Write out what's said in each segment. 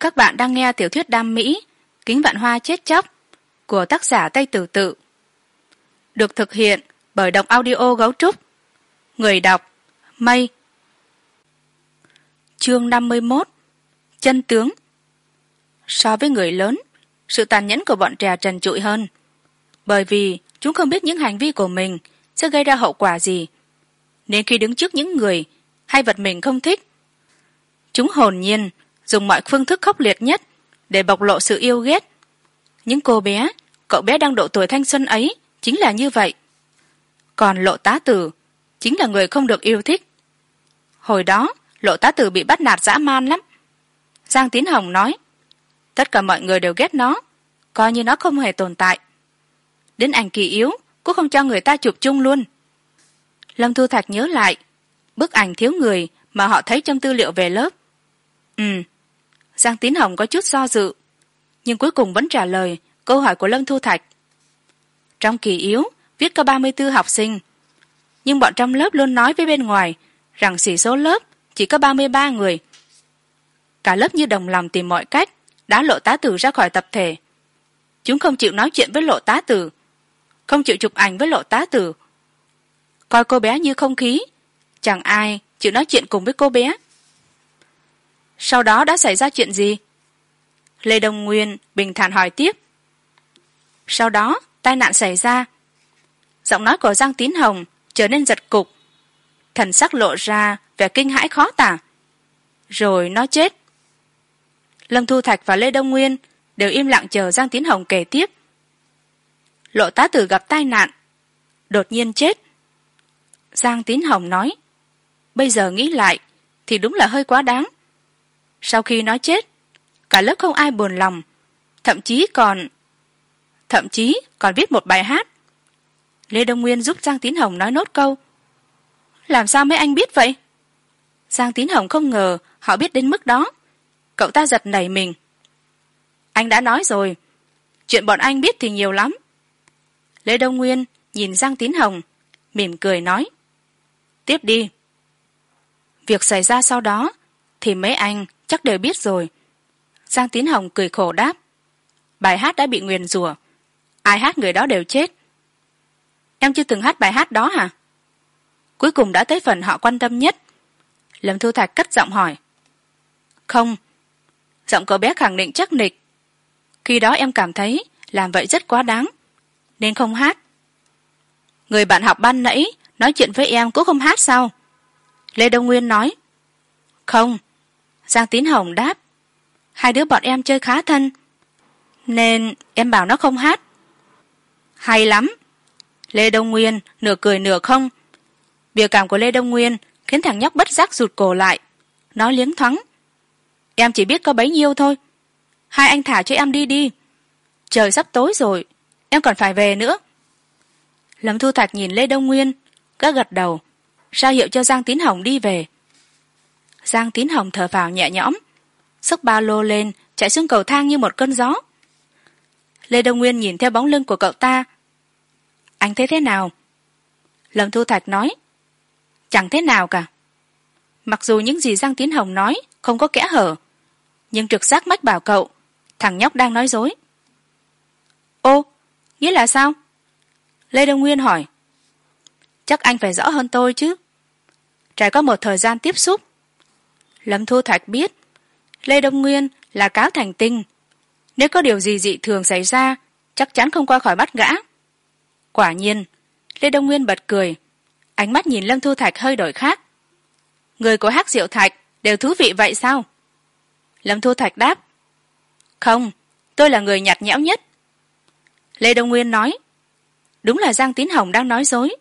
các bạn đang nghe tiểu thuyết đam mỹ, kính vạn hoa chết chóc, của tác giả tây tử tự. Được thực hiện bởi đọc audio gấu trúc. Người đọc, mây. Chương năm mươi một chân tướng. So với người lớn, sự tàn nhẫn của bọn trẻ trần trụi hơn, bởi vì chúng không biết những hành vi của mình sẽ gây ra hậu quả gì. Nên khi đứng trước những người hay vật mình không thích, chúng hồn nhiên dùng mọi phương thức khốc liệt nhất để bộc lộ sự yêu ghét. Những cô bé, cậu bé đang độ tuổi thanh xuân ấy, chính là như vậy. Còn lộ tá tử chính là người không được yêu thích. Hồi đó, lộ tá tử bị bắt nạt dã man lắm. Giang tín hồng nói, tất cả mọi người đều ghét nó, coi như nó không hề tồn tại. Đến ảnh kỳ yếu, cũng không cho người ta chụp chung luôn. Lâm thu thạch nhớ lại, bức ảnh thiếu người mà họ thấy trong tư liệu về lớp. Ừ giang tín hồng có chút do dự, nhưng cuối cùng vẫn trả lời câu hỏi của lâm thu thạch. Trong kỳ yếu, viết có ba mươi b ố học sinh, nhưng bọn trong lớp luôn nói với bên ngoài rằng sĩ số lớp chỉ có ba mươi ba người. Cả lớp như đồng lòng tìm mọi cách đã lộ tá tử ra khỏi tập thể. Chúng không chịu nói chuyện với lộ tá tử, không chịu chụp ảnh với lộ tá tử. Coi cô bé như không khí, chẳng ai chịu nói chuyện cùng với cô bé sau đó đã xảy ra chuyện gì? Lê đông nguyên bình thản hỏi tiếp. Sau đó, tai nạn xảy ra. Giọng nói của giang tín hồng trở nên giật cục. Thần sắc lộ ra vẻ kinh hãi khó tả. Rồi nó chết. Lâm thu thạch và lê đông nguyên đều im lặng chờ giang tín hồng kể tiếp. Lộ tá tử gặp tai nạn, đột nhiên chết. Giang tín hồng nói, bây giờ nghĩ lại thì đúng là hơi quá đáng sau khi nó chết, cả lớp không ai buồn lòng, thậm chí còn, thậm chí còn viết một bài hát. Lê đông nguyên giúp giang tín hồng nói nốt câu, làm sao mấy anh biết vậy? Giang tín hồng không ngờ họ biết đến mức đó. Cậu ta giật nảy mình. Anh đã nói rồi, chuyện bọn anh biết thì nhiều lắm. Lê đông nguyên nhìn giang tín hồng, mỉm cười nói, tiếp đi. Việc xảy ra sau đó thì mấy anh chắc đều biết rồi. Giang tín hồng cười khổ đáp, bài hát đã bị nguyền rủa, ai hát người đó đều chết. Em chưa từng hát bài hát đó hả? Cuối cùng đã tới phần họ quan tâm nhất. Lâm thu thạch cất giọng hỏi, không, giọng cậu bé khẳng định chắc nịch. Khi đó em cảm thấy làm vậy rất quá đáng, nên không hát. Người bạn học ban nãy nói chuyện với em cũng không hát sao? Lê đông nguyên nói, không giang tín hồng đáp, hai đứa bọn em chơi khá thân, nên em bảo nó không hát. Hay lắm. Lê đông nguyên nửa cười nửa không. Biểu cảm của lê đông nguyên khiến thằng nhóc bất giác rụt cổ lại. Nó liếng thoáng, em chỉ biết có bấy nhiêu thôi. Hai anh thả cho em đi đi. Trời sắp tối rồi, em còn phải về nữa. Lâm thu thạch nhìn lê đông nguyên gác gật đầu, ra hiệu cho giang tín hồng đi về giang tín hồng thở phào nhẹ nhõm. Xốc ba lô lên, chạy xuống cầu thang như một cơn gió. Lê đông nguyên nhìn theo bóng lưng của cậu ta. Anh thấy thế nào? Lâm thu thạch nói. Chẳng thế nào cả. Mặc dù những gì giang tín hồng nói không có kẽ hở, nhưng trực giác mách bảo cậu, thằng nhóc đang nói dối. Ô, nghĩa là sao? Lê đông nguyên hỏi. Chắc anh phải rõ hơn tôi chứ. Trải qua một thời gian tiếp xúc lâm thu thạch biết, lê đông nguyên là cáo thành tinh. Nếu có điều gì dị thường xảy ra, chắc chắn không qua khỏi bắt gã. Quả nhiên, lê đông nguyên bật cười, ánh mắt nhìn lâm thu thạch hơi đổi khác. Người của hát diệu thạch đều thú vị vậy sao? Lâm thu thạch đáp, không, tôi là người nhạt nhẽo nhất. Lê đông nguyên nói, đúng là giang tín hồng đang nói dối.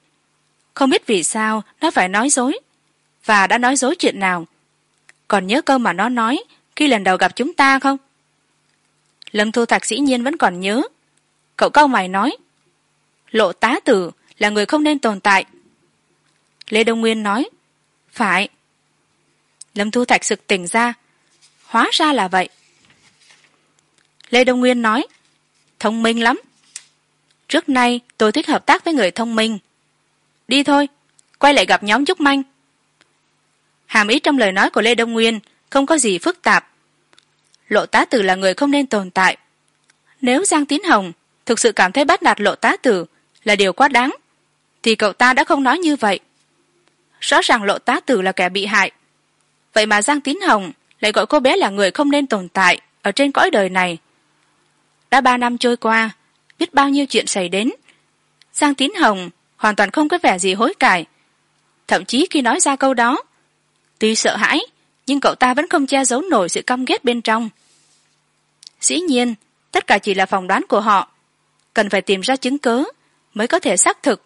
Không biết vì sao nó phải nói dối và đã nói dối chuyện nào còn nhớ câu mà nó nói, khi lần đầu gặp chúng ta không? Lâm thu thạch dĩ nhiên vẫn còn nhớ. Cậu câu mày nói, lộ tá tử là người không nên tồn tại. Lê đông nguyên nói, phải. Lâm thu thạch sực tỉnh ra, hóa ra là vậy. Lê đông nguyên nói, thông minh lắm. Trước nay tôi thích hợp tác với người thông minh. Đi thôi, quay lại gặp nhóm trúc manh hàm ý trong lời nói của lê đông nguyên, không có gì phức tạp. Lộ tá tử là người không nên tồn tại. Nếu giang tín hồng thực sự cảm thấy bắt nạt lộ tá tử là điều quá đáng, thì cậu ta đã không nói như vậy. Rõ ràng lộ tá tử là kẻ bị hại. Vậy mà giang tín hồng lại gọi cô bé là người không nên tồn tại ở trên cõi đời này. Đã ba năm trôi qua, biết bao nhiêu chuyện xảy đến, giang tín hồng hoàn toàn không có vẻ gì hối cải. Thậm chí khi nói ra câu đó tuy sợ hãi, nhưng cậu ta vẫn không che giấu nổi sự căm ghét bên trong. Dĩ nhiên, tất cả chỉ là phỏng đoán của họ. Cần phải tìm ra chứng cớ mới có thể xác thực.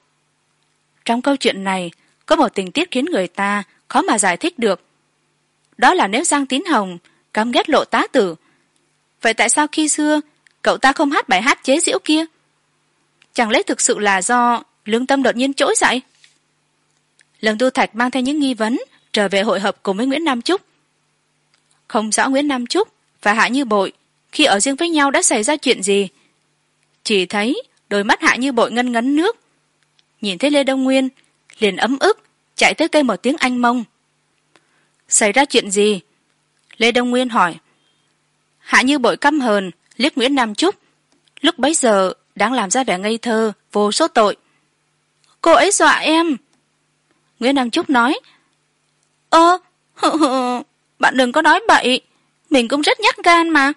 Trong câu chuyện này, có một tình tiết khiến người ta khó mà giải thích được. Đó là nếu giang tín hồng căm ghét lộ tá tử, vậy tại sao khi xưa cậu ta không hát bài hát chế giễu kia? Chẳng lẽ thực sự là do lương tâm đột nhiên trỗi dậy? Lâm tu thạch mang theo những nghi vấn trở về hội hợp cùng với nguyễn nam trúc. Không rõ nguyễn nam trúc và hạ như bội khi ở riêng với nhau đã xảy ra chuyện gì. Chỉ thấy đôi mắt hạ như bội ngân ngấn nước. Nhìn thấy lê đông nguyên, liền ấm ức, chạy tới cây một tiếng anh mông. Xảy ra chuyện gì? Lê đông nguyên hỏi. Hạ như bội căm hờn, liếc nguyễn nam trúc. Lúc bấy giờ đang làm ra vẻ ngây thơ, vô số tội. Cô ấy dọa em. Nguyễn nam trúc nói ơ bạn đừng có nói bậy. Mình cũng rất nhát gan mà.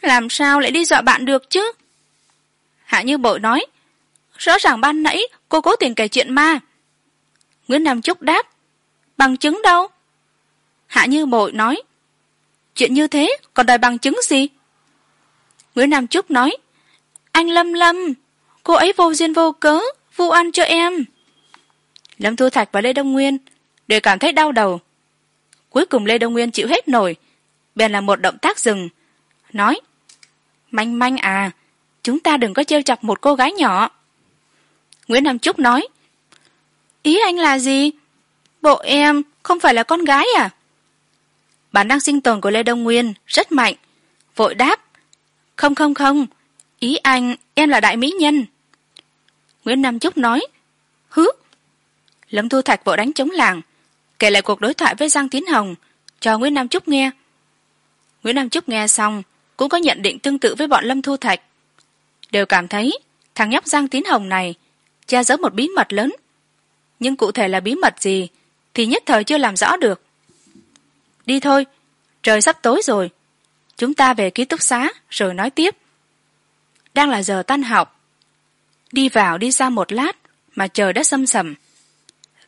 Làm sao lại đi dọa bạn được chứ? Hạ như bội nói, rõ ràng ban nãy cô cố tình kể chuyện ma. Nguyễn nam trúc đáp, bằng chứng đâu? Hạ như bội nói, chuyện như thế còn đòi bằng chứng gì? Nguyễn nam trúc nói, anh lâm lâm, cô ấy vô duyên vô cớ, vu ăn cho em. Lâm thu thạch và lê đông nguyên đều cảm thấy đau đầu cuối cùng lê đông nguyên chịu hết nổi. Bèn là một động tác dừng. Nói, manh manh à chúng ta đừng có trêu chọc một cô gái nhỏ. Nguyễn nam trúc nói, ý anh là gì? Bộ em không phải là con gái à? Bản năng sinh tồn của lê đông nguyên rất mạnh, vội đáp, không không không, ý anh, em là đại mỹ nhân. Nguyễn nam trúc nói, hứ, lâm thu thạch vội đánh chống làng kể lại cuộc đối thoại với giang tiến hồng. Cho nguyễn nam trúc nghe. Nguyễn nam trúc nghe xong, cũng có nhận định tương tự với bọn lâm thu thạch. Đều cảm thấy, thằng nhóc giang Tiến hồng này, che giấu một bí mật lớn. Nhưng cụ thể là bí mật gì, thì nhất thời chưa làm rõ được. Đi thôi, trời sắp tối rồi. Chúng ta về ký túc xá, rồi nói tiếp. Đang là giờ tan học. Đi vào đi ra một lát, mà trời đã xâm sầm.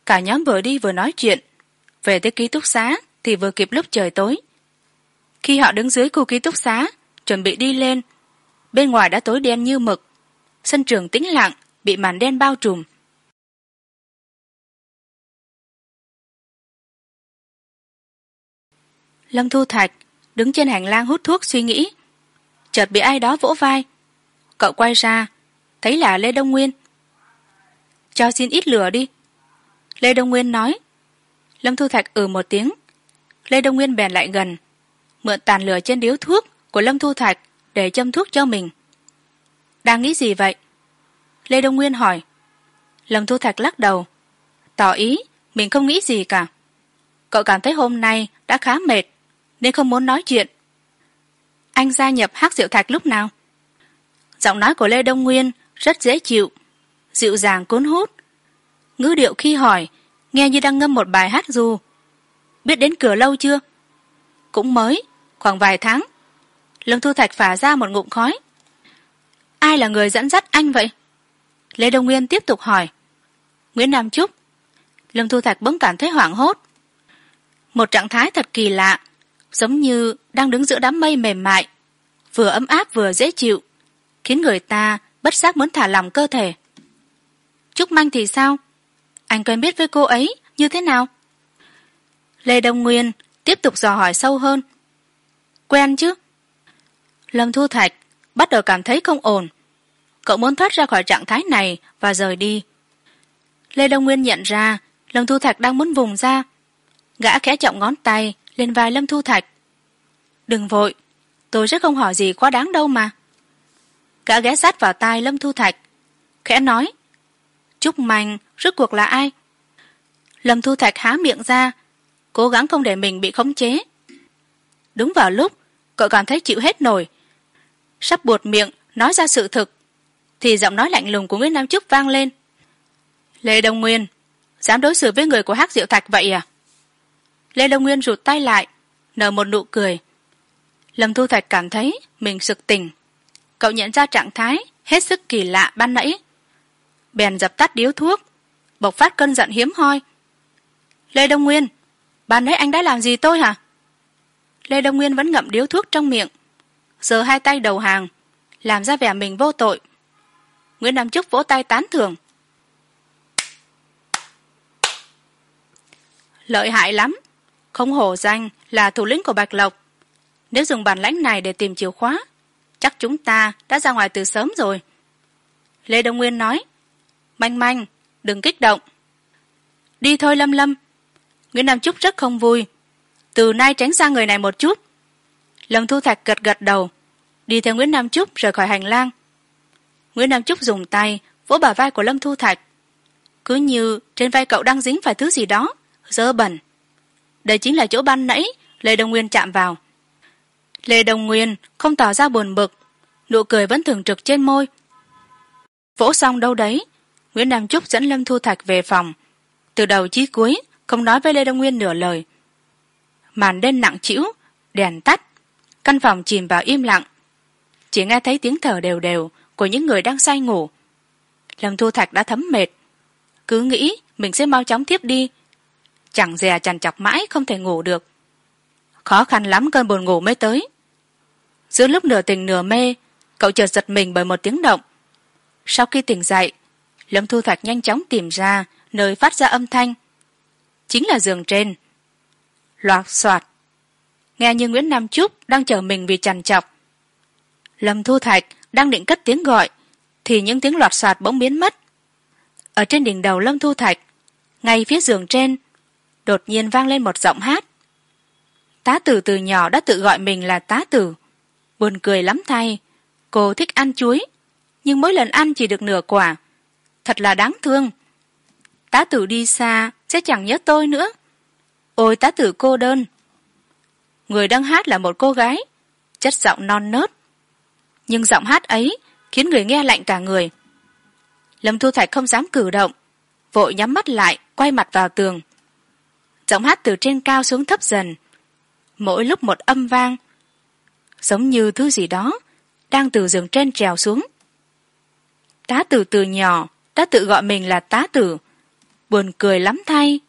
Cả nhóm vừa đi vừa nói chuyện về tới ký túc xá thì vừa kịp lúc trời tối. Khi họ đứng dưới khu ký túc xá, chuẩn bị đi lên, bên ngoài đã tối đen như mực. Sân trường tĩnh lặng, bị màn đen bao trùm. Lâm thu thạch đứng trên hành lang hút thuốc suy nghĩ. Chợt bị ai đó vỗ vai. Cậu quay ra, thấy là lê đông nguyên. Cho xin ít lửa đi. Lê đông nguyên nói lâm thu thạch ừ một tiếng. Lê đông nguyên bèn lại gần, mượn tàn lửa trên điếu thuốc của lâm thu thạch để châm thuốc cho mình. Đang nghĩ gì vậy? Lê đông nguyên hỏi. Lâm thu thạch lắc đầu, tỏ ý mình không nghĩ gì cả. Cậu cảm thấy hôm nay đã khá mệt, nên không muốn nói chuyện. Anh gia nhập hát rượu thạch lúc nào? Giọng nói của lê đông nguyên rất dễ chịu, dịu dàng cuốn hút. Ngữ điệu khi hỏi nghe như đang ngâm một bài hát dù. Biết đến cửa lâu chưa? Cũng mới, khoảng vài tháng. Lâm thu thạch phả ra một ngụm khói. Ai là người dẫn dắt anh vậy? Lê đông nguyên tiếp tục hỏi. Nguyễn nam trúc. Lâm thu thạch bỗng cảm thấy hoảng hốt. Một trạng thái thật kỳ lạ, giống như đang đứng giữa đám mây mềm mại, vừa ấm áp vừa dễ chịu, khiến người ta bất giác muốn thả lòng cơ thể. Trúc manh thì sao? Anh quen biết với cô ấy, như thế nào? Lê đông nguyên tiếp tục dò hỏi sâu hơn. Quen chứ? Lâm thu thạch bắt đầu cảm thấy không ổn. Cậu muốn thoát ra khỏi trạng thái này và rời đi. Lê đông nguyên nhận ra lâm thu thạch đang muốn vùng ra. Gã khẽ trọng ngón tay lên vai lâm thu thạch. Đừng vội, tôi sẽ không hỏi gì quá đáng đâu mà. Gã ghé sát vào tai lâm thu thạch, khẽ nói, chúc manh rốt cuộc là ai? Lâm thu thạch há miệng ra, cố gắng không để mình bị khống chế. Đúng vào lúc, cậu cảm thấy chịu hết nổi. Sắp buột miệng, nói ra sự thực, thì giọng nói lạnh lùng của nguyễn nam trúc vang lên. Lê đông nguyên, dám đối xử với người của hắc diệu thạch vậy à? Lê đông nguyên rụt tay lại, nở một nụ cười. Lâm thu thạch cảm thấy mình sực tỉnh. Cậu nhận ra trạng thái hết sức kỳ lạ ban nãy. Bèn dập tắt điếu thuốc bộc phát cơn giận hiếm hoi. Lê đông nguyên ban nãy anh đã làm gì tôi hả? Lê đông nguyên vẫn ngậm điếu thuốc trong miệng, giơ hai tay đầu hàng, làm ra vẻ mình vô tội. Nguyễn nam trúc vỗ tay tán thưởng. Lợi hại lắm, không hổ danh là thủ lĩnh của bạch lộc. Nếu dùng bản lãnh này để tìm chìa khóa, chắc chúng ta đã ra ngoài từ sớm rồi. Lê đông nguyên nói, manh manh đừng kích động. Đi thôi lâm lâm. Nguyễn nam trúc rất không vui. Từ nay tránh xa người này một chút. Lâm thu thạch gật gật đầu. Đi theo nguyễn nam trúc rời khỏi hành lang. Nguyễn nam trúc dùng tay vỗ bả vai của lâm thu thạch. Cứ như trên vai cậu đang dính phải thứ gì đó, dơ bẩn. Đây chính là chỗ ban nãy lê đông nguyên chạm vào. Lê đông nguyên không tỏ ra buồn bực, nụ cười vẫn thường trực trên môi. Vỗ xong đâu đấy nguyễn nam trúc dẫn lâm thu thạch về phòng. Từ đầu chí cuối, không nói với lê đông nguyên nửa lời. Màn đêm nặng trĩu, đèn tắt, căn phòng chìm vào im lặng. Chỉ nghe thấy tiếng thở đều đều của những người đang say ngủ. Lâm thu thạch đã thấm mệt. Cứ nghĩ mình sẽ mau chóng tiếp đi, chẳng dè chằn chọc mãi không thể ngủ được. Khó khăn lắm cơn buồn ngủ mới tới. Giữa lúc nửa tình nửa mê, cậu chợt giật mình bởi một tiếng động. Sau khi tỉnh dậy lâm thu thạch nhanh chóng tìm ra nơi phát ra âm thanh. Chính là giường trên. Loạt soạt. Nghe như nguyễn nam trúc đang chờ mình vì chằn chọc. Lâm thu thạch đang định cất tiếng gọi, thì những tiếng loạt soạt bỗng biến mất. Ở trên đỉnh đầu lâm thu thạch, ngay phía giường trên, đột nhiên vang lên một giọng hát. Tá tử từ nhỏ đã tự gọi mình là tá tử. Buồn cười lắm thay, cô thích ăn chuối, nhưng mỗi lần ăn chỉ được nửa quả thật là đáng thương. Tá tử đi xa, sẽ chẳng nhớ tôi nữa. Ôi tá tử cô đơn. Người đang hát là một cô gái, chất giọng non nớt. Nhưng giọng hát ấy khiến người nghe lạnh cả người. Lâm thu thạch không dám cử động, vội nhắm mắt lại, quay mặt vào tường. Giọng hát từ trên cao xuống thấp dần. Mỗi lúc một âm vang, giống như thứ gì đó đang từ giường trên trèo xuống. Tá tử từ nhỏ đã tự gọi mình là tá tử. Buồn cười lắm thay.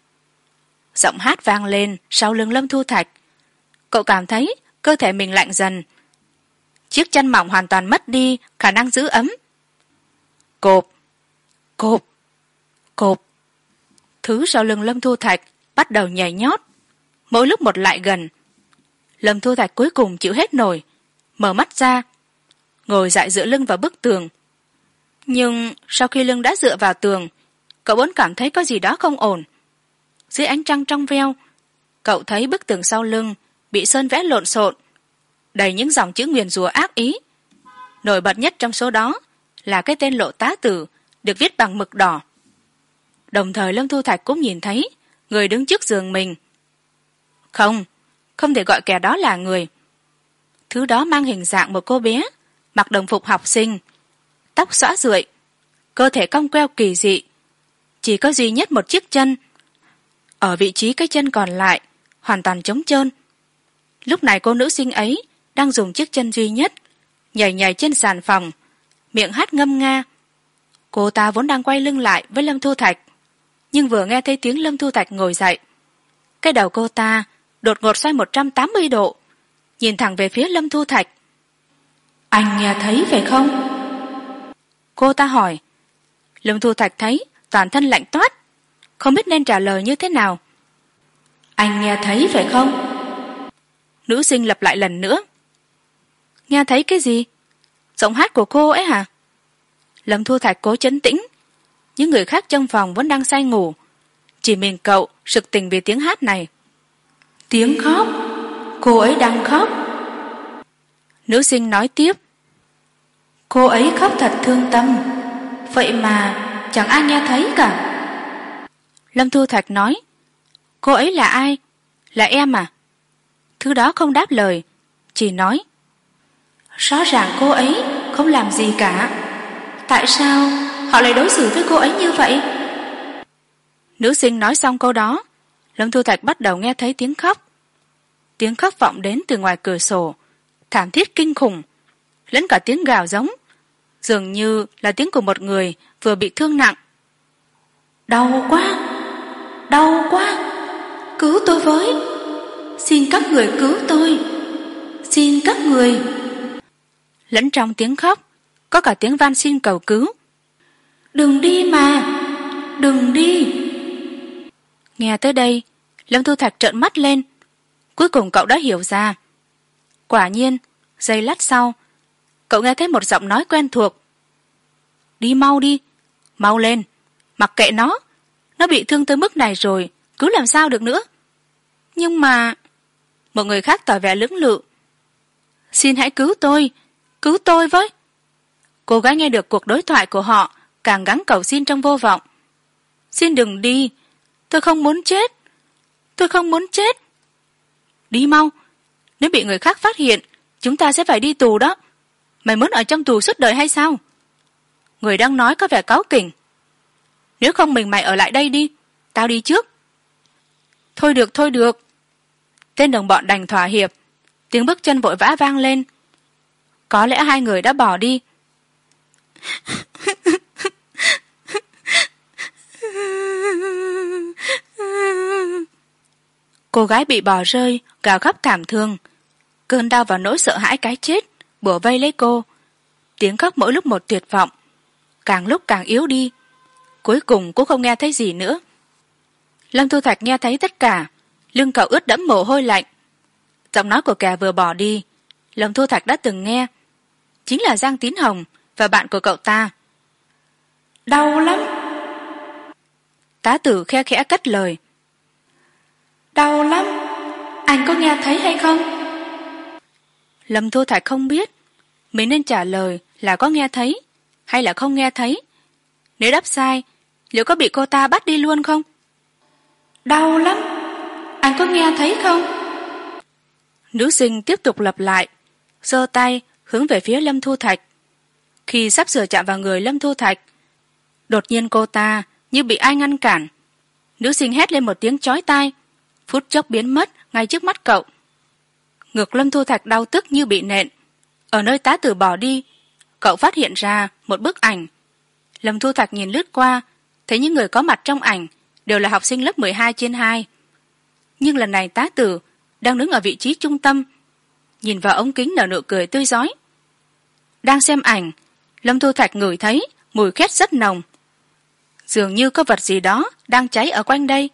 Giọng hát vang lên sau lưng lâm thu thạch. Cậu cảm thấy cơ thể mình lạnh dần. Chiếc chân mỏng hoàn toàn mất đi khả năng giữ ấm. Cộp cộp cộp. Thứ sau lưng lâm thu thạch bắt đầu nhảy nhót. Mỗi lúc một lại gần. Lâm thu thạch cuối cùng chịu hết nổi. Mở mắt ra. Ngồi dại giữa lưng vào bức tường nhưng sau khi lưng đã dựa vào tường, cậu vẫn cảm thấy có gì đó không ổn. Dưới ánh trăng trong veo, cậu thấy bức tường sau lưng bị sơn vẽ lộn xộn, đầy những dòng chữ nguyền rủa ác ý. Nổi bật nhất trong số đó là cái tên lộ tá tử được viết bằng mực đỏ. Đồng thời lâm thu thạch cũng nhìn thấy người đứng trước giường mình. Không không thể gọi kẻ đó là người. Thứ đó mang hình dạng một cô bé mặc đồng phục học sinh tóc xõa rượi, cơ thể cong queo kỳ dị, chỉ có duy nhất một chiếc chân. Ở vị trí cái chân còn lại, hoàn toàn trống trơn. Lúc này cô nữ sinh ấy đang dùng chiếc chân duy nhất, nhảy nhảy trên sàn phòng, miệng hát ngâm nga. Cô ta vốn đang quay lưng lại với lâm thu thạch, nhưng vừa nghe thấy tiếng lâm thu thạch ngồi dậy. Cái đầu cô ta đột ngột xoay một trăm tám mươi độ, nhìn thẳng về phía lâm thu thạch. Anh nghe thấy phải không? Cô ta hỏi. Lâm thu thạch thấy toàn thân lạnh toát. Không biết nên trả lời như thế nào. Anh nghe thấy phải không? Nữ sinh lặp lại lần nữa. Nghe thấy cái gì? Giọng hát của cô ấy hả? Lâm thu thạch cố chấn tĩnh. Những người khác trong phòng vẫn đang say ngủ. Chỉ mình cậu sực tình vì tiếng hát này. Tiếng khóc? Cô ấy đang khóc? Nữ sinh nói tiếp cô ấy khóc thật thương tâm. Vậy mà chẳng ai nghe thấy cả. Lâm thu thạch nói cô ấy là ai? Là em à? Thứ đó không đáp lời chỉ nói rõ ràng cô ấy không làm gì cả. Tại sao họ lại đối xử với cô ấy như vậy? Nữ sinh nói xong câu đó lâm thu thạch bắt đầu nghe thấy tiếng khóc. Tiếng khóc vọng đến từ ngoài cửa sổ thảm thiết kinh khủng lẫn cả tiếng gào giống dường như là tiếng của một người vừa bị thương nặng. Đau quá đau quá cứu tôi với. Xin các người cứu tôi xin các người. Lẫn trong tiếng khóc có cả tiếng van xin cầu cứu. Đừng đi mà đừng đi. Nghe tới đây lâm thu thạch trợn mắt lên. Cuối cùng cậu đã hiểu ra. Quả nhiên giây lát sau cậu nghe thấy một giọng nói quen thuộc. Đi mau đi, mau lên, mặc kệ nó nó bị thương tới mức này rồi, cứ làm sao được nữa. Nhưng mà, một người khác tỏ vẻ lưỡng lự. Xin hãy cứu tôi cứu tôi với. Cô gái nghe được cuộc đối thoại của họ, càng gắng cầu xin trong vô vọng. Xin đừng đi, tôi không muốn chết, tôi không muốn chết. Đi mau, nếu bị người khác phát hiện, chúng ta sẽ phải đi tù đó mày muốn ở trong tù suốt đời hay sao? Người đang nói có vẻ cáu kỉnh. Nếu không mình mày ở lại đây đi, tao đi trước. Thôi được thôi được. Tên đồng bọn đành thỏa hiệp. Tiếng bước chân vội vã vang lên. Có lẽ hai người đã bỏ đi. Cô gái bị bỏ rơi, gào khóc thảm thương. Cơn đau và nỗi sợ hãi cái chết bủa vây lấy cô. Tiếng khóc mỗi lúc một tuyệt vọng. Càng lúc càng yếu đi. Cuối cùng cũng không nghe thấy gì nữa. Lâm thu thạch nghe thấy tất cả. Lưng cậu ướt đẫm mồ hôi lạnh. Giọng nói của kẻ vừa bỏ đi. Lâm thu thạch đã từng nghe. Chính là giang tín hồng và bạn của cậu ta. Đau lắm. Tá tử khe khẽ cất lời. Đau lắm. Anh có nghe thấy hay không? Lâm thu thạch không biết mình nên trả lời là có nghe thấy hay là không nghe thấy? Nếu đáp sai liệu có bị cô ta bắt đi luôn không? Đau lắm. Anh có nghe thấy không? Nữ sinh tiếp tục lặp lại giơ tay hướng về phía lâm thu thạch. Khi sắp sửa chạm vào người lâm thu thạch đột nhiên cô ta như bị ai ngăn cản. Nữ sinh hét lên một tiếng chói tai phút chốc biến mất ngay trước mắt cậu. Ngực lâm thu thạch đau tức như bị nện ở nơi tá tử bỏ đi, cậu phát hiện ra một bức ảnh. Lâm thu thạch nhìn lướt qua, thấy những người có mặt trong ảnh đều là học sinh lớp mười hai trên hai. Nhưng lần này tá tử đang đứng ở vị trí trung tâm, nhìn vào ống kính nở nụ cười tươi rói. Đang xem ảnh, lâm thu thạch ngửi thấy mùi khét rất nồng. Dường như có vật gì đó đang cháy ở quanh đây.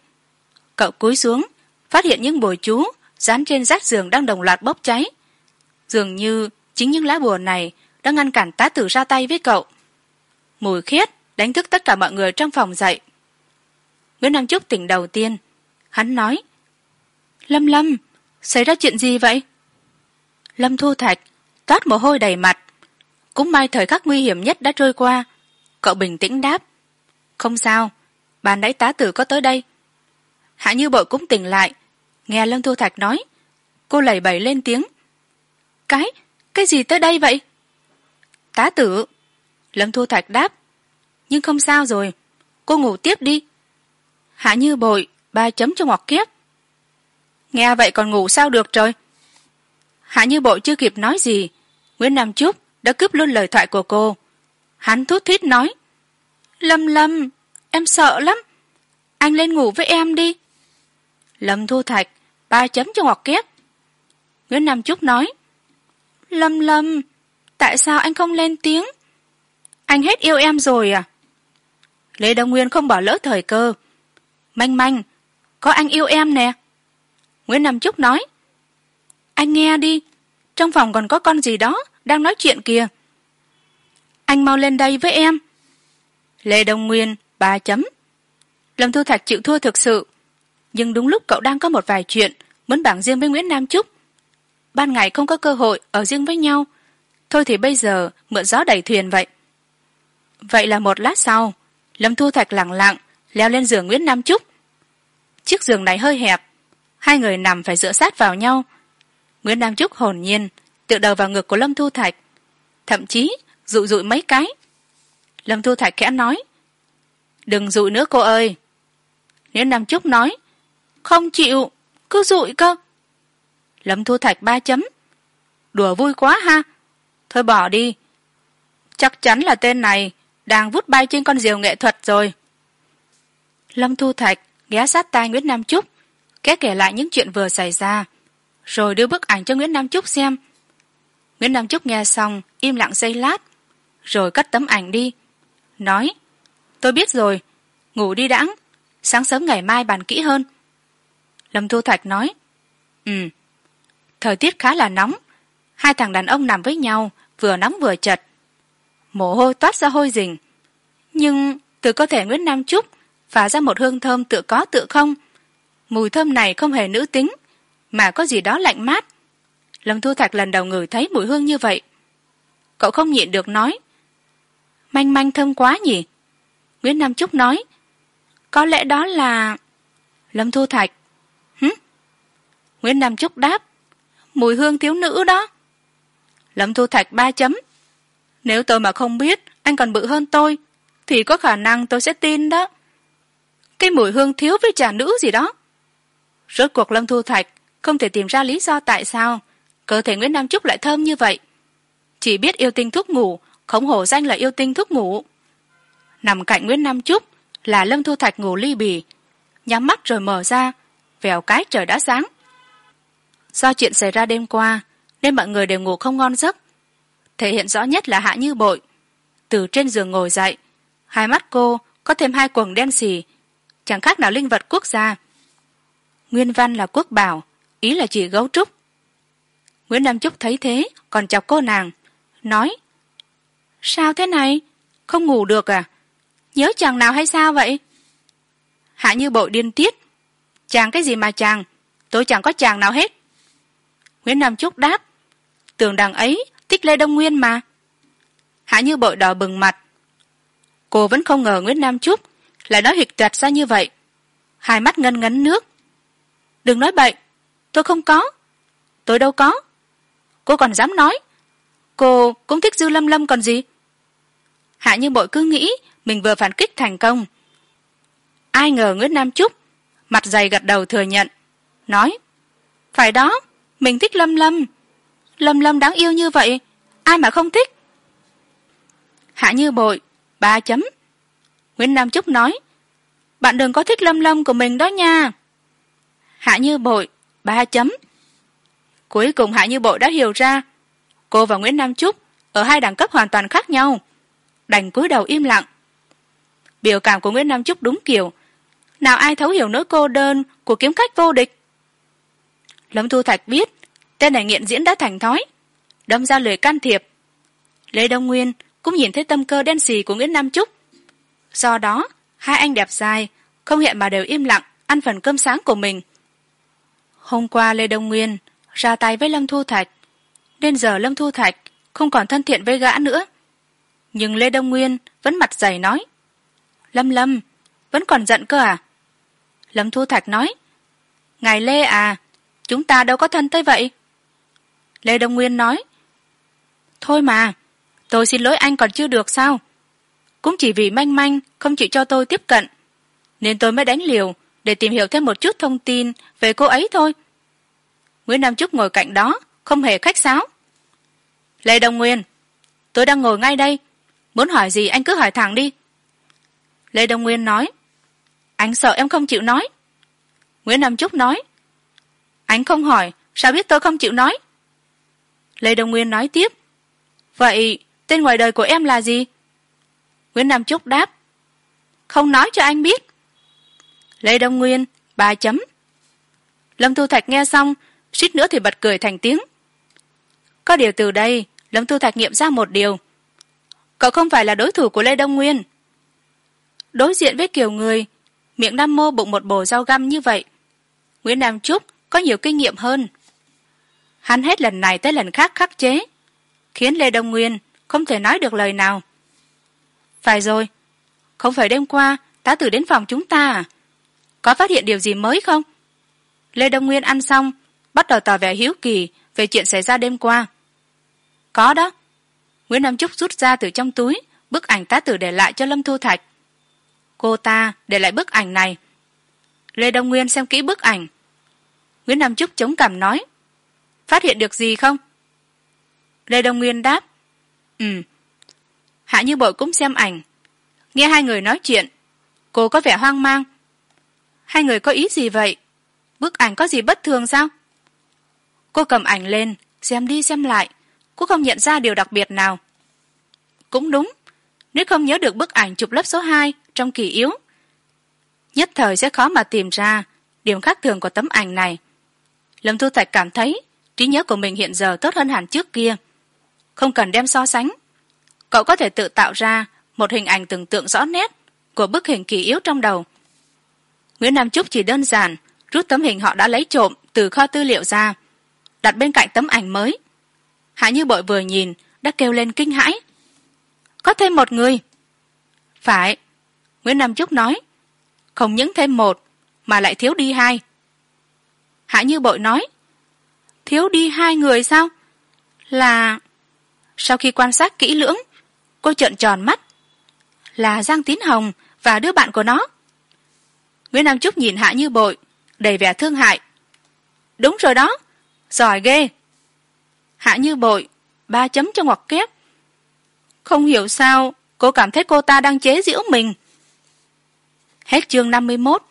Cậu cúi xuống, phát hiện những bồi chú dán trên rác giường đang đồng loạt bốc cháy. Dường như chính những lá bùa này đã ngăn cản tá tử ra tay với cậu. Mùi khét đánh thức tất cả mọi người trong phòng dậy. Nguyễn nam trúc tỉnh đầu tiên. Hắn nói, lâm lâm, xảy ra chuyện gì vậy? Lâm thu thạch toát mồ hôi đầy mặt. Cũng may thời khắc nguy hiểm nhất đã trôi qua, cậu bình tĩnh đáp. Không sao bàn nãy tá tử có tới đây. Hạ như bội cũng tỉnh lại, nghe lâm thu thạch nói. Cô lẩy bẩy lên tiếng. Cái cái gì tới đây vậy? Tá tử. Lâm thu thạch đáp. Nhưng không sao rồi. Cô ngủ tiếp đi. Hạ như bội, ba chấm cho ngọc kiếp. Nghe vậy còn ngủ sao được trời hạ như bội chưa kịp nói gì. Nguyễn nam trúc đã cướp luôn lời thoại của cô. Hắn thút thít nói. Lâm lâm, em sợ lắm. Anh lên ngủ với em đi. Lâm thu thạch, ba chấm cho ngọc kép nguyễn nam trúc nói lâm lâm, tại sao anh không lên tiếng? Anh hết yêu em rồi à? Lê đông nguyên không bỏ lỡ thời cơ. Manh manh, có anh yêu em nè. Nguyễn nam trúc nói, anh nghe đi, trong phòng còn có con gì đó đang nói chuyện kìa. Anh mau lên đây với em. Lê đông nguyên, ba chấm. Lâm thu thạch chịu thua thực sự, nhưng đúng lúc cậu đang có một vài chuyện muốn bảng riêng với nguyễn nam trúc ban ngày không có cơ hội ở riêng với nhau. Thôi thì bây giờ mượn gió đẩy thuyền vậy. Vậy là một lát sau, lâm thu thạch lẳng lặng leo lên giường nguyễn nam trúc. Chiếc giường này hơi hẹp, hai người nằm phải dựa sát vào nhau. Nguyễn nam trúc hồn nhiên tựa đầu vào ngực của lâm thu thạch, thậm chí dụi dụi mấy cái. Lâm thu thạch khẽ nói, đừng dụi nữa cô ơi. Nguyễn nam trúc nói, không chịu, cứ dụi cơ lâm thu thạch ba chấm. Đùa vui quá ha. Thôi bỏ đi. Chắc chắn là tên này đang vút bay trên con diều nghệ thuật rồi. Lâm thu thạch ghé sát tai nguyễn nam trúc kể kể lại những chuyện vừa xảy ra, rồi đưa bức ảnh cho nguyễn nam trúc xem. Nguyễn nam trúc nghe xong, im lặng giây lát, rồi cất tấm ảnh đi. Nói, tôi biết rồi, ngủ đi đãng sáng sớm ngày mai bàn kỹ hơn. Lâm thu thạch nói ừ thời tiết khá là nóng. Hai thằng đàn ông nằm với nhau, vừa nóng vừa chật. Mồ hôi toát ra hôi rình. Nhưng từ cơ thể nguyễn nam trúc phả ra một hương thơm tự có tự không. Mùi thơm này không hề nữ tính, mà có gì đó lạnh mát. Lâm thu thạch lần đầu ngửi thấy mùi hương như vậy. Cậu không nhịn được nói. Manh manh thơm quá nhỉ? Nguyễn nam trúc nói. Có lẽ đó là lâm thu thạch. Hứ nguyễn nam trúc đáp mùi hương thiếu nữ đó. Lâm thu thạch ba chấm. Nếu tôi mà không biết, anh còn bự hơn tôi, thì có khả năng tôi sẽ tin đó. Cái mùi hương thiếu với trà nữ gì đó. Rốt cuộc lâm thu thạch không thể tìm ra lý do tại sao cơ thể nguyễn nam trúc lại thơm như vậy. Chỉ biết yêu tinh thuốc ngủ khổng hổ danh là yêu tinh thuốc ngủ. Nằm cạnh nguyễn nam trúc là lâm thu thạch ngủ ly bì, nhắm mắt rồi mở ra, vèo cái trời đã sáng do chuyện xảy ra đêm qua, nên mọi người đều ngủ không ngon giấc. Thể hiện rõ nhất là hạ như bội. Từ trên giường ngồi dậy, hai mắt cô có thêm hai quầng đen xì, chẳng khác nào linh vật quốc gia. Nguyên văn là quốc bảo, ý là chỉ gấu trúc. Nguyễn nam trúc thấy thế, còn chọc cô nàng, nói, sao thế này? Không ngủ được à? Nhớ chàng nào hay sao vậy? Hạ như bội điên tiết, chàng cái gì mà chàng? Tôi chẳng có chàng nào hết nguyễn nam trúc đáp, tưởng đằng ấy tích lê đông nguyên mà. Hạ như bội đỏ bừng mặt. Cô vẫn không ngờ nguyễn nam trúc lại nói hịch toẹt ra như vậy. Hai mắt ngân ngấn nước. Đừng nói bậy, tôi không có. Tôi đâu có. Cô còn dám nói, cô cũng thích dư lâm lâm còn gì? Hạ như bội cứ nghĩ mình vừa phản kích thành công. Ai ngờ nguyễn nam trúc mặt dày gật đầu thừa nhận, nói, phải đó mình thích lâm lâm. Lâm lâm đáng yêu như vậy, ai mà không thích? Hạ như bội, ba chấm. Nguyễn nam trúc nói, bạn đừng có thích lâm lâm của mình đó nha. Hạ như bội, ba chấm. Cuối cùng hạ như bội đã hiểu ra, cô và nguyễn nam trúc ở hai đẳng cấp hoàn toàn khác nhau, đành cúi đầu im lặng. Biểu cảm của nguyễn nam trúc đúng kiểu, nào ai thấu hiểu nỗi cô đơn của kiếm khách vô địch lâm thu thạch biết, tên này nghiện diễn đã thành thói. Đâm ra lời can thiệp. Lê đông nguyên cũng nhìn thấy tâm cơ đen xì của nguyễn nam trúc. Do đó, hai anh đẹp dài không hẹn mà đều im lặng ăn phần cơm sáng của mình. Hôm qua lê đông nguyên ra tay với lâm thu thạch, nên giờ lâm thu thạch không còn thân thiện với gã nữa. Nhưng lê đông nguyên vẫn mặt dày nói, lâm lâm, vẫn còn giận cơ à? Lâm thu thạch nói, ngài lê à chúng ta đâu có thân tới vậy. Lê đông nguyên nói, thôi mà, tôi xin lỗi anh còn chưa được sao? Cũng chỉ vì manh manh, không chịu cho tôi tiếp cận, nên tôi mới đánh liều để tìm hiểu thêm một chút thông tin về cô ấy thôi. Nguyễn nam trúc ngồi cạnh đó, không hề khách sáo. Lê đông nguyên, tôi đang ngồi ngay đây, muốn hỏi gì anh cứ hỏi thẳng đi. Lê đông nguyên nói, anh sợ em không chịu nói. Nguyễn nam trúc nói anh không hỏi, sao biết tôi không chịu nói? Lê đông nguyên nói tiếp. Vậy tên ngoài đời của em là gì? Nguyễn nam trúc đáp. Không nói cho anh biết. Lê đông nguyên, ba chấm. Lâm thu thạch nghe xong, suýt nữa thì bật cười thành tiếng. Có điều từ đây, lâm thu thạch nghiệm ra một điều. Cậu không phải là đối thủ của lê đông nguyên. Đối diện với kiểu người, miệng nam mô bụng một bồ rau găm như vậy. Nguyễn nam trúc có nhiều kinh nghiệm hơn. Hắn hết lần này tới lần khác khắc chế, khiến lê đông nguyên không thể nói được lời nào. Phải rồi, không phải đêm qua tá tử đến phòng chúng ta à? Có phát hiện điều gì mới không? Lê đông nguyên ăn xong, bắt đầu tỏ vẻ hiếu kỳ về chuyện xảy ra đêm qua. Có đó, nguyễn nam trúc rút ra từ trong túi bức ảnh tá tử để lại cho lâm thu thạch. Cô ta để lại bức ảnh này. Lê đông nguyên xem kỹ bức ảnh nguyễn nam trúc chống cằm nói. Phát hiện được gì không? Lê đông nguyên đáp. Ừ. Hạ như bội cũng xem ảnh. Nghe hai người nói chuyện, cô có vẻ hoang mang. Hai người có ý gì vậy? Bức ảnh có gì bất thường sao? Cô cầm ảnh lên, xem đi xem lại. Cô không nhận ra điều đặc biệt nào. Cũng đúng. Nếu không nhớ được bức ảnh chụp lớp số hai trong kỳ yếu, nhất thời sẽ khó mà tìm ra điểm khác thường của tấm ảnh này lâm thu thạch cảm thấy trí nhớ của mình hiện giờ tốt hơn hẳn trước kia. Không cần đem so sánh. Cậu có thể tự tạo ra một hình ảnh tưởng tượng rõ nét của bức hình kỳ yếu trong đầu. Nguyễn nam trúc chỉ đơn giản rút tấm hình họ đã lấy trộm từ kho tư liệu ra, đặt bên cạnh tấm ảnh mới. Hạ như bội vừa nhìn đã kêu lên kinh hãi. Có thêm một người. Phải, nguyễn nam trúc nói. Không những thêm một, mà lại thiếu đi hai hạ như bội nói, thiếu đi hai người sao? Là sau khi quan sát kỹ lưỡng, cô trợn tròn mắt. Là giang tín hồng và đứa bạn của nó. Nguyễn nam trúc nhìn hạ như bội, đầy vẻ thương hại. Đúng rồi đó, giỏi ghê. Hạ như bội, ba chấm cho ngoặc kép. Không hiểu sao cô cảm thấy cô ta đang chế giễu mình. Hết chương năm mươi mốt.